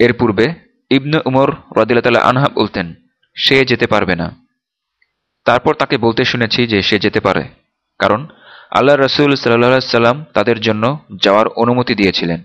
এর পূর্বে ইবনে উমর রদিল্লা আনহা বলতেন, সে যেতে পারবে না। তারপর তাকে বলতে শুনেছি যে সে যেতে পারে, কারণ আল্লাহ রসুল সাল্লাহ সাল্লাম তাদের জন্য যাওয়ার অনুমতি দিয়েছিলেন।